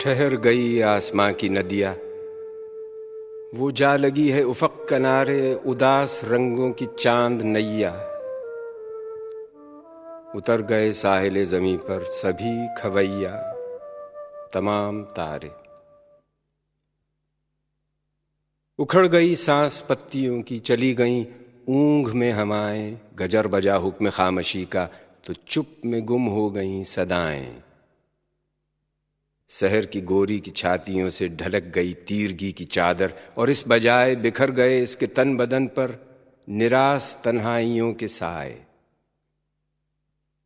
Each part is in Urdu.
ٹھہر گئی آسماں کی ندیاں۔ وہ جا لگی ہے افق کنارے اداس رنگوں کی چاند نیا اتر گئے ساحل زمیں پر سبھی کھویا تمام تارے۔ اکھڑ گئی سانس پتیوں کی، چلی گئیں اونگ میں ہمائیں۔ گجر بجا حکم خامشی کا تو چپ میں گم ہو گئیں سدائیں سحر کی گوری کی چھاتیوں سے ڈھلک گئی تیرگی کی چادر اور اس بجائے بکھر گئے اس کے تن بدن پر نراس تنہائیوں کے سائے۔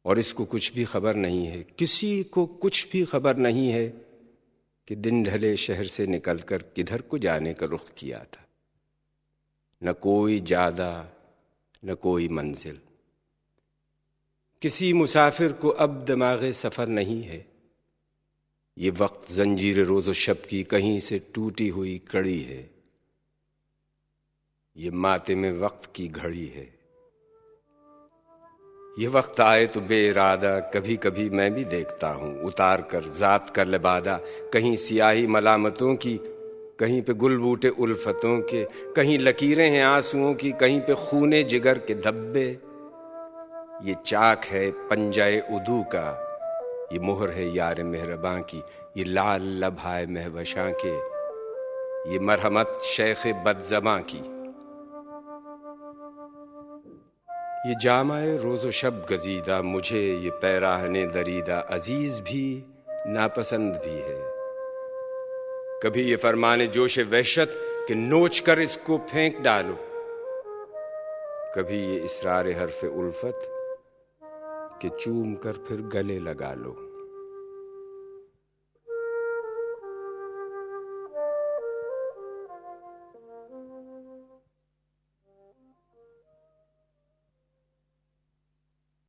اور اس کو کچھ بھی خبر نہیں ہے، کسی کو کچھ بھی خبر نہیں ہے کہ دن ڈھلے شہر سے نکل کر کدھر کو جانے کا رخ کیا تھا۔ نہ کوئی جادہ، نہ کوئی منزل۔ کسی مسافر کو اب دماغ سفر نہیں ہے۔ یہ وقت زنجیر روز و شب کی کہیں سے ٹوٹی ہوئی کڑی ہے۔ یہ ماتے میں وقت کی گھڑی ہے۔ یہ وقت آئے تو بے ارادہ کبھی کبھی میں بھی دیکھتا ہوں۔ اتار کر، ذات کر لبادہ، کہیں سیاہی ملامتوں کی، کہیں پہ گل بوٹے الفتوں کے، کہیں لکیریں ہیں آنسوؤں کی، کہیں پہ خونے جگر کے دھبے۔ یہ چاک ہے پنجائے ادو کا۔ یہ مہر ہے یار مہرباں کی، یہ لال لبھائے مہوشاں کے۔ یہ مرحمت شیخ بد زباں کی۔ یہ جامع روز و شب گزیدہ، مجھے یہ پیراہن دریدہ عزیز بھی ناپسند بھی ہے۔ کبھی یہ فرمان جوش وحشت کہ نوچ کر اس کو پھینک ڈالو۔ کبھی یہ اسرار حرف الفت کہ چوم کر پھر گلے لگا لو۔